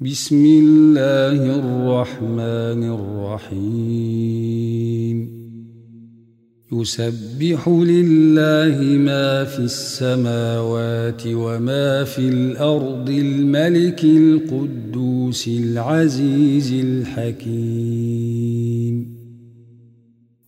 بسم الله الرحمن الرحيم يسبح لله ما في السماوات وما في الأرض الملك القدوس العزيز الحكيم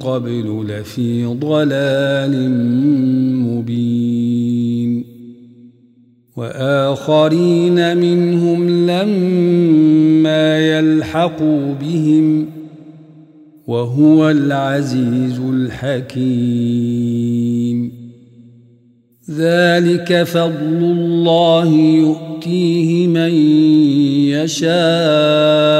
قبل لفي ضلال مبين. وآخرين منهم لما يلحقوا بهم وهو العزيز الحكيم. ذلك فضل الله يؤتيه من يشاء.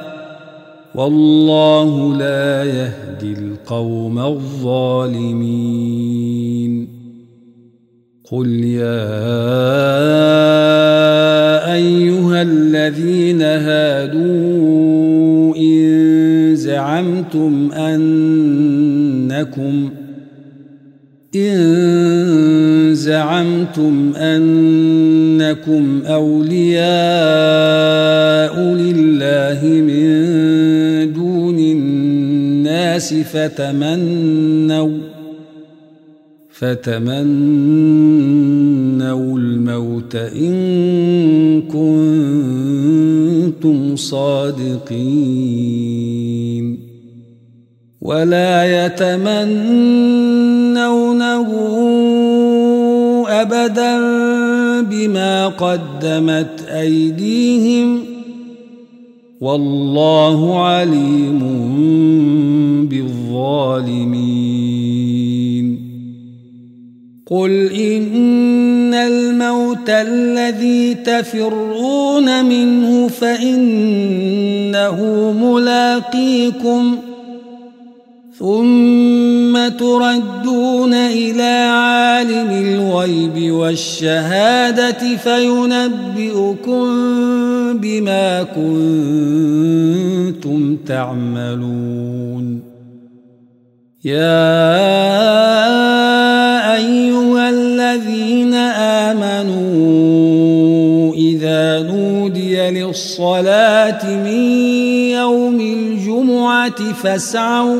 والله لا يهدي القوم الظالمين. قل يا أيها الذين هادوا إن زعمتم أنكم إن زعمتم أنكم أولياء الناس فتمنوا فتمنوا الموت إن كنتم صادقين ولا يتمنونه أبدا بما قدمت أيديهم والله عليم بالظالمين. قل إن الموت الذي تفرون منه فإنه ملاقيكم. ثم تردون إلى عالم الغيب والشهادة فينبئكم بما كنتم تعملون. يا أيها الذين آمنوا إذا نودي للصلاة من يوم الجمعة فاسعوا